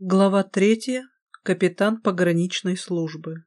Глава третья. Капитан пограничной службы.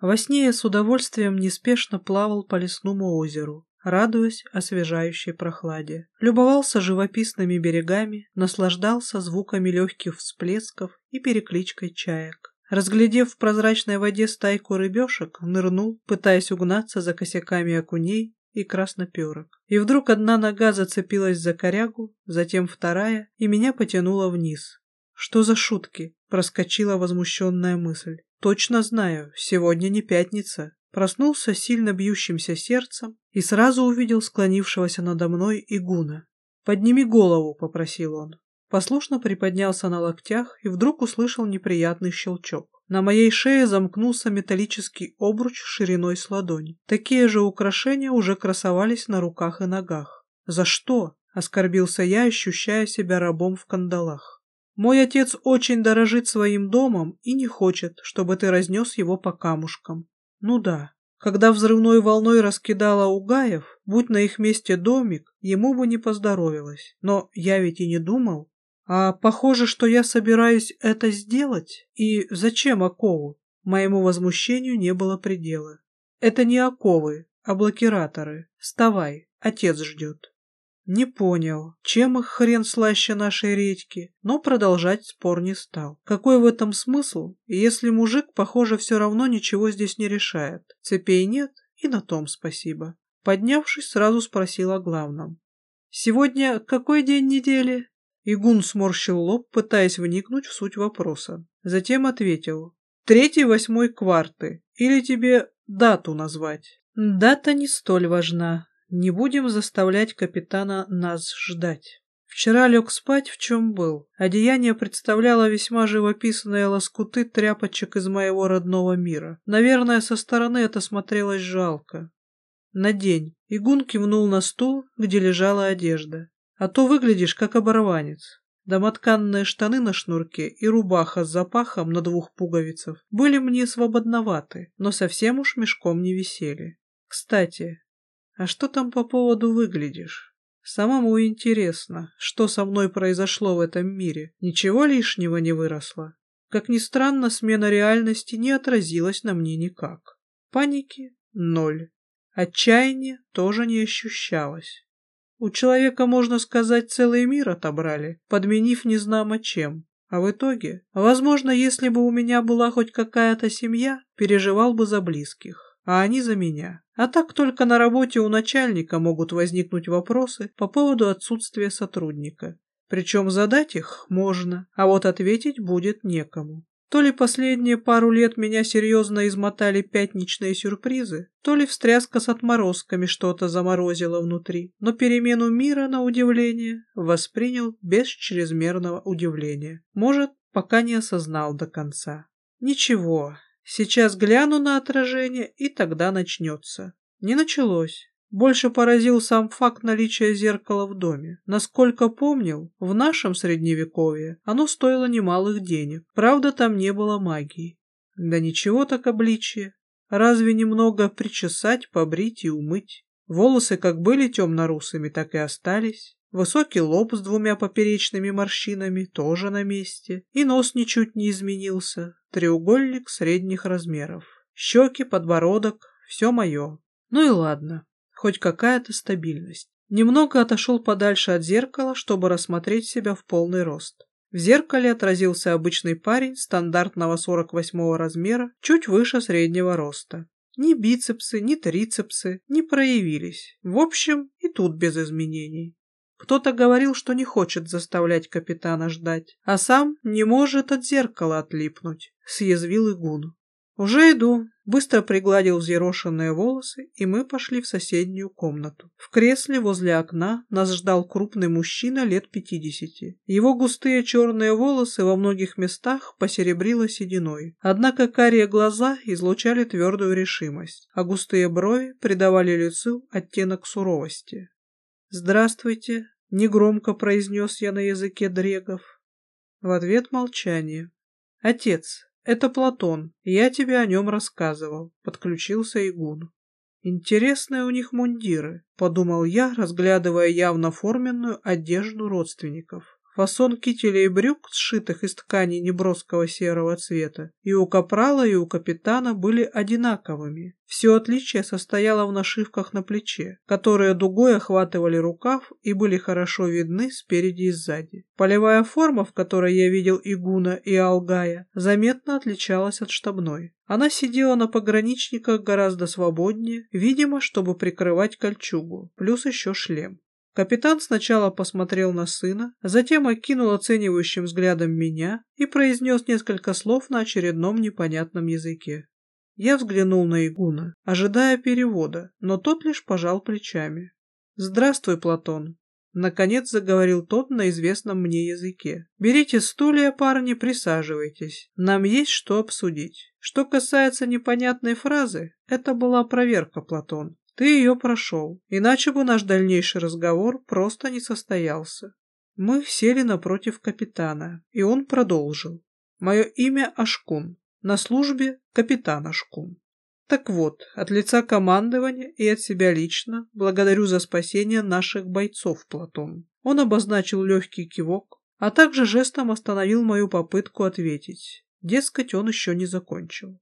Во сне я с удовольствием неспешно плавал по лесному озеру, радуясь освежающей прохладе. Любовался живописными берегами, наслаждался звуками легких всплесков и перекличкой чаек. Разглядев в прозрачной воде стайку рыбешек, нырнул, пытаясь угнаться за косяками окуней и красноперок. И вдруг одна нога зацепилась за корягу, затем вторая, и меня потянуло вниз, что за шутки? Проскочила возмущенная мысль. Точно знаю, сегодня не пятница. Проснулся сильно бьющимся сердцем и сразу увидел склонившегося надо мной игуна. «Подними голову», — попросил он. Послушно приподнялся на локтях и вдруг услышал неприятный щелчок. На моей шее замкнулся металлический обруч шириной с ладонь. Такие же украшения уже красовались на руках и ногах. «За что?» — оскорбился я, ощущая себя рабом в кандалах. Мой отец очень дорожит своим домом и не хочет, чтобы ты разнес его по камушкам. Ну да, когда взрывной волной раскидала Угаев, будь на их месте домик, ему бы не поздоровилось. Но я ведь и не думал. А похоже, что я собираюсь это сделать. И зачем окову? Моему возмущению не было предела. Это не оковы, а блокираторы. Вставай, отец ждет. Не понял, чем их хрен слаще нашей редьки, но продолжать спор не стал. Какой в этом смысл, если мужик, похоже, все равно ничего здесь не решает? Цепей нет, и на том спасибо. Поднявшись, сразу спросил о главном. «Сегодня какой день недели?» Игун сморщил лоб, пытаясь вникнуть в суть вопроса. Затем ответил. «Третий восьмой кварты. Или тебе дату назвать?» «Дата не столь важна. Не будем заставлять капитана нас ждать. Вчера лег спать, в чем был. Одеяние представляло весьма живописные лоскуты тряпочек из моего родного мира. Наверное, со стороны это смотрелось жалко. Надень. Игун кивнул на стул, где лежала одежда. А то выглядишь, как оборванец. Домотканные штаны на шнурке и рубаха с запахом на двух пуговицах были мне свободноваты, но совсем уж мешком не висели. Кстати, а что там по поводу выглядишь? Самому интересно, что со мной произошло в этом мире. Ничего лишнего не выросло. Как ни странно, смена реальности не отразилась на мне никак. Паники — ноль. Отчаяния тоже не ощущалось. У человека, можно сказать, целый мир отобрали, подменив незнамо чем. А в итоге, возможно, если бы у меня была хоть какая-то семья, переживал бы за близких а они за меня. А так только на работе у начальника могут возникнуть вопросы по поводу отсутствия сотрудника. Причем задать их можно, а вот ответить будет некому. То ли последние пару лет меня серьезно измотали пятничные сюрпризы, то ли встряска с отморозками что-то заморозила внутри, но перемену мира, на удивление, воспринял без чрезмерного удивления. Может, пока не осознал до конца. Ничего, Сейчас гляну на отражение, и тогда начнется. Не началось. Больше поразил сам факт наличия зеркала в доме. Насколько помнил, в нашем средневековье оно стоило немалых денег. Правда, там не было магии. Да ничего так обличие. Разве немного причесать, побрить и умыть? Волосы как были темно-русыми, так и остались. Высокий лоб с двумя поперечными морщинами тоже на месте. И нос ничуть не изменился. Треугольник средних размеров. Щеки, подбородок — все мое. Ну и ладно, хоть какая-то стабильность. Немного отошел подальше от зеркала, чтобы рассмотреть себя в полный рост. В зеркале отразился обычный парень стандартного 48 размера, чуть выше среднего роста. Ни бицепсы, ни трицепсы не проявились. В общем, и тут без изменений. Кто-то говорил, что не хочет заставлять капитана ждать, а сам не может от зеркала отлипнуть, съязвил Игун. «Уже иду», быстро пригладил взъерошенные волосы, и мы пошли в соседнюю комнату. В кресле возле окна нас ждал крупный мужчина лет пятидесяти. Его густые черные волосы во многих местах посеребрило сединой, однако карие глаза излучали твердую решимость, а густые брови придавали лицу оттенок суровости. «Здравствуйте», — негромко произнес я на языке дрегов. В ответ молчание. «Отец, это Платон, я тебе о нем рассказывал», — подключился Игун. «Интересные у них мундиры», — подумал я, разглядывая явно форменную одежду родственников. Фасон кителя и брюк, сшитых из ткани неброского серого цвета, и у капрала, и у капитана были одинаковыми. Все отличие состояло в нашивках на плече, которые дугой охватывали рукав и были хорошо видны спереди и сзади. Полевая форма, в которой я видел Игуна и Алгая, заметно отличалась от штабной. Она сидела на пограничниках гораздо свободнее, видимо, чтобы прикрывать кольчугу, плюс еще шлем. Капитан сначала посмотрел на сына, затем окинул оценивающим взглядом меня и произнес несколько слов на очередном непонятном языке. Я взглянул на Игуна, ожидая перевода, но тот лишь пожал плечами. «Здравствуй, Платон!» Наконец заговорил тот на известном мне языке. «Берите стулья, парни, присаживайтесь. Нам есть что обсудить. Что касается непонятной фразы, это была проверка, Платон. Ты ее прошел, иначе бы наш дальнейший разговор просто не состоялся. Мы сели напротив капитана, и он продолжил. Мое имя Ашкун, на службе капитан Ашкун. Так вот, от лица командования и от себя лично благодарю за спасение наших бойцов, Платон. Он обозначил легкий кивок, а также жестом остановил мою попытку ответить. Дескать, он еще не закончил.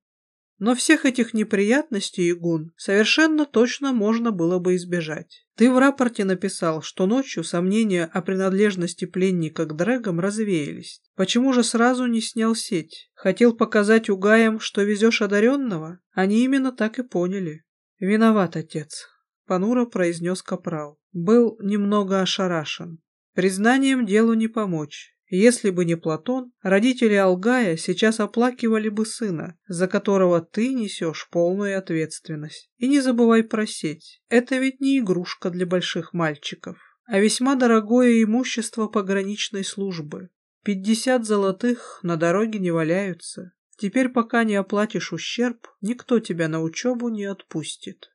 Но всех этих неприятностей, Игун, совершенно точно можно было бы избежать. Ты в рапорте написал, что ночью сомнения о принадлежности пленника к дрэгам развеялись. Почему же сразу не снял сеть? Хотел показать угаям, что везешь одаренного? Они именно так и поняли. Виноват, отец, понуро произнес Капрал. Был немного ошарашен. Признанием делу не помочь. Если бы не Платон, родители Алгая сейчас оплакивали бы сына, за которого ты несешь полную ответственность. И не забывай просить, это ведь не игрушка для больших мальчиков, а весьма дорогое имущество пограничной службы. Пятьдесят золотых на дороге не валяются. Теперь, пока не оплатишь ущерб, никто тебя на учебу не отпустит.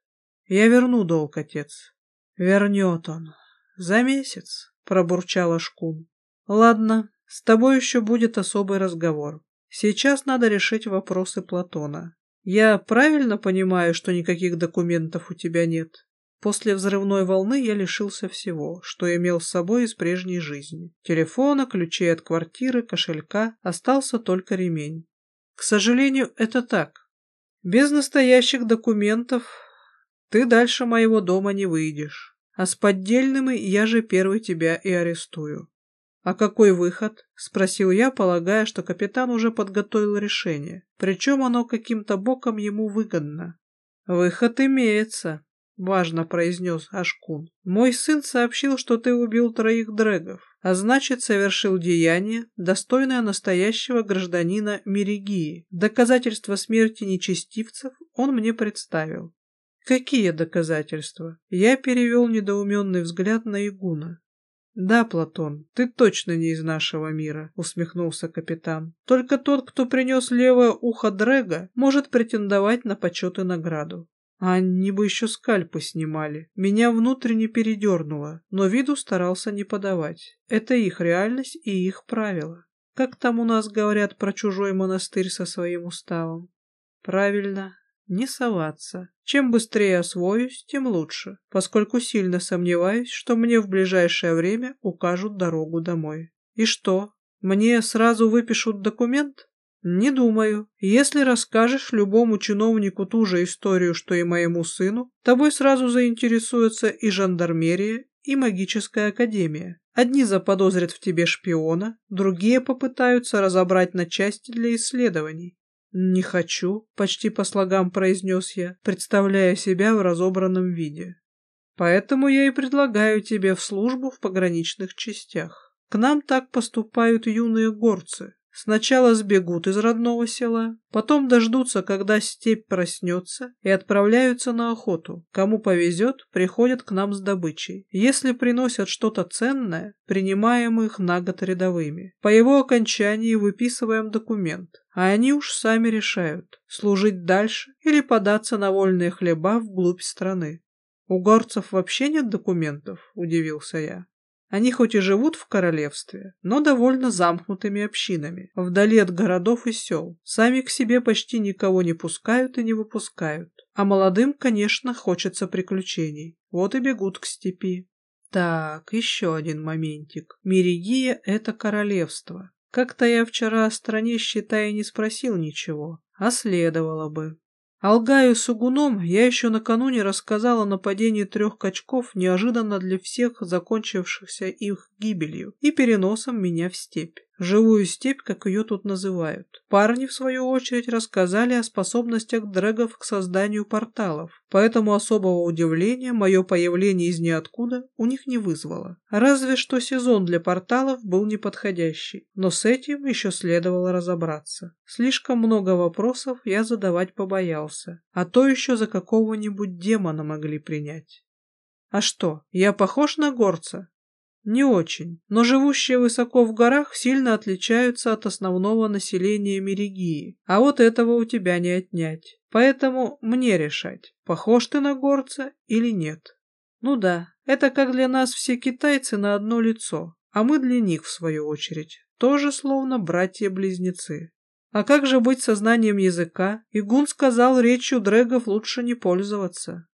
Я верну долг, отец. Вернет он. За месяц, пробурчала Шкун. Ладно, с тобой еще будет особый разговор. Сейчас надо решить вопросы Платона. Я правильно понимаю, что никаких документов у тебя нет? После взрывной волны я лишился всего, что имел с собой из прежней жизни. Телефона, ключей от квартиры, кошелька, остался только ремень. К сожалению, это так. Без настоящих документов ты дальше моего дома не выйдешь. А с поддельными я же первый тебя и арестую. «А какой выход?» — спросил я, полагая, что капитан уже подготовил решение. Причем оно каким-то боком ему выгодно. «Выход имеется», — важно произнес Ашкун. «Мой сын сообщил, что ты убил троих дрэгов, а значит, совершил деяние, достойное настоящего гражданина Мерегии. Доказательства смерти нечестивцев он мне представил». «Какие доказательства?» Я перевел недоуменный взгляд на Игуна. «Да, Платон, ты точно не из нашего мира», — усмехнулся капитан. «Только тот, кто принес левое ухо Дрэга, может претендовать на почет и награду. А они бы еще скальпы снимали. Меня внутренне передернуло, но виду старался не подавать. Это их реальность и их правила. Как там у нас говорят про чужой монастырь со своим уставом? Правильно, не соваться. Чем быстрее освоюсь, тем лучше, поскольку сильно сомневаюсь, что мне в ближайшее время укажут дорогу домой. И что, мне сразу выпишут документ? Не думаю. Если расскажешь любому чиновнику ту же историю, что и моему сыну, тобой сразу заинтересуется и жандармерия, и магическая академия. Одни заподозрят в тебе шпиона, другие попытаются разобрать на части для исследований. «Не хочу», — почти по слогам произнес я, представляя себя в разобранном виде. «Поэтому я и предлагаю тебе в службу в пограничных частях. К нам так поступают юные горцы, Сначала сбегут из родного села, потом дождутся, когда степь проснется, и отправляются на охоту. Кому повезет, приходят к нам с добычей. Если приносят что-то ценное, принимаем их на год рядовыми. По его окончании выписываем документ, а они уж сами решают, служить дальше или податься на вольные хлеба вглубь страны. «У горцев вообще нет документов?» – удивился я. Они хоть и живут в королевстве, но довольно замкнутыми общинами, вдали от городов и сел. Сами к себе почти никого не пускают и не выпускают. А молодым, конечно, хочется приключений. Вот и бегут к степи. Так, еще один моментик. Меригия — это королевство. Как-то я вчера о стране, считая, не спросил ничего, а следовало бы. Алгаю Сугуном я еще накануне рассказал о нападении трех качков, неожиданно для всех закончившихся их гибелью и переносом меня в степь. Живую степь, как ее тут называют. Парни, в свою очередь, рассказали о способностях дрэгов к созданию порталов, поэтому особого удивления мое появление из ниоткуда у них не вызвало. Разве что сезон для порталов был неподходящий, но с этим еще следовало разобраться. Слишком много вопросов я задавать побоялся, а то еще за какого-нибудь демона могли принять. А что, я похож на горца? Не очень, но живущие высоко в горах сильно отличаются от основного населения Меригии, а вот этого у тебя не отнять. Поэтому мне решать, похож ты на горца или нет. Ну да, это как для нас все китайцы на одно лицо, а мы для них, в свою очередь, тоже словно братья-близнецы. А как же быть со знанием языка? Игун сказал, речью дрэгов лучше не пользоваться.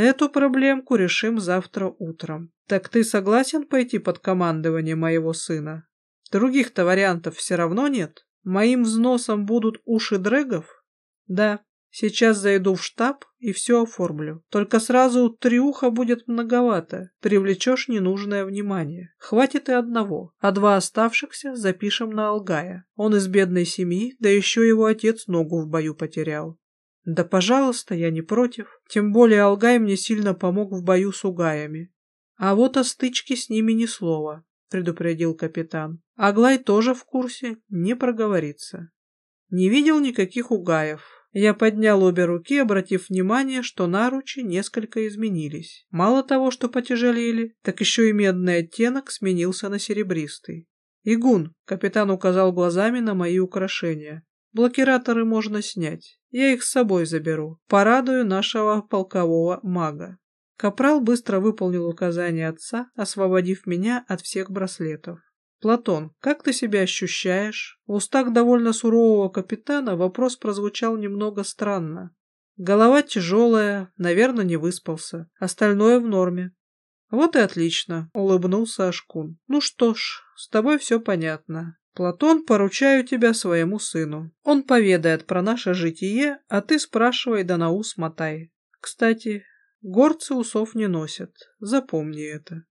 Эту проблемку решим завтра утром. Так ты согласен пойти под командование моего сына? Других-то вариантов все равно нет. Моим взносом будут уши дрэгов? Да, сейчас зайду в штаб и все оформлю. Только сразу триуха будет многовато, привлечешь ненужное внимание. Хватит и одного, а два оставшихся запишем на Алгая. Он из бедной семьи, да еще его отец ногу в бою потерял. Да, пожалуйста, я не против. Тем более Алгай мне сильно помог в бою с угаями. А вот о стычке с ними ни слова, предупредил капитан. Аглай тоже в курсе, не проговорится. Не видел никаких угаев. Я поднял обе руки, обратив внимание, что наручи несколько изменились. Мало того, что потяжелели, так еще и медный оттенок сменился на серебристый. «Игун», — капитан указал глазами на мои украшения, — «блокираторы можно снять». Я их с собой заберу. Порадую нашего полкового мага. Капрал быстро выполнил указание отца, освободив меня от всех браслетов. «Платон, как ты себя ощущаешь?» В устах довольно сурового капитана вопрос прозвучал немного странно. Голова тяжелая, наверное, не выспался. Остальное в норме. «Вот и отлично», — улыбнулся Ашкун. «Ну что ж, с тобой все понятно. Платон, поручаю тебя своему сыну. Он поведает про наше житие, а ты спрашивай да на ус мотай. Кстати, горцы усов не носят, запомни это.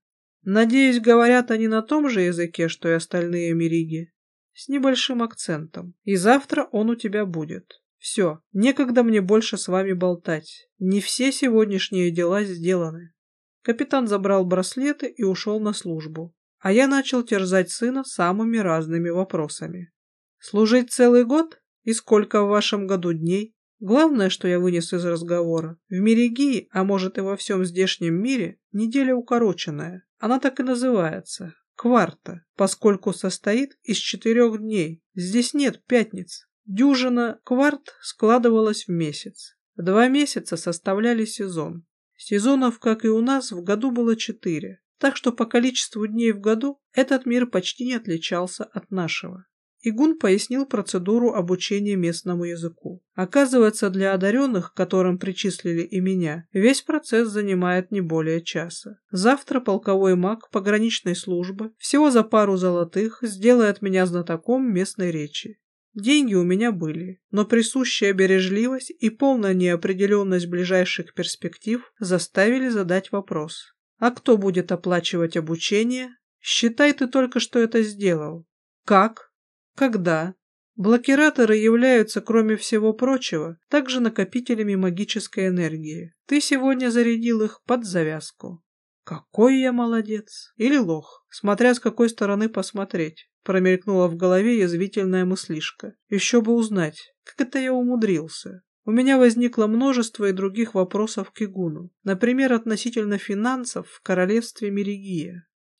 Надеюсь, говорят они на том же языке, что и остальные мириги, с небольшим акцентом. И завтра он у тебя будет. Все, некогда мне больше с вами болтать. Не все сегодняшние дела сделаны. Капитан забрал браслеты и ушел на службу а я начал терзать сына самыми разными вопросами. Служить целый год? И сколько в вашем году дней? Главное, что я вынес из разговора, в Мерегии, а может и во всем здешнем мире, неделя укороченная. Она так и называется – кварта, поскольку состоит из четырех дней. Здесь нет пятниц. Дюжина кварт складывалась в месяц. Два месяца составляли сезон. Сезонов, как и у нас, в году было четыре так что по количеству дней в году этот мир почти не отличался от нашего. Игун пояснил процедуру обучения местному языку. Оказывается, для одаренных, которым причислили и меня, весь процесс занимает не более часа. Завтра полковой маг пограничной службы всего за пару золотых сделает меня знатоком местной речи. Деньги у меня были, но присущая бережливость и полная неопределенность ближайших перспектив заставили задать вопрос. А кто будет оплачивать обучение? Считай, ты только что это сделал. Как? Когда? Блокираторы являются, кроме всего прочего, также накопителями магической энергии. Ты сегодня зарядил их под завязку. Какой я молодец! Или лох, смотря с какой стороны посмотреть. Промелькнула в голове язвительная мыслишка. Еще бы узнать, как это я умудрился. У меня возникло множество и других вопросов к Игуну, например, относительно финансов в королевстве Меригия.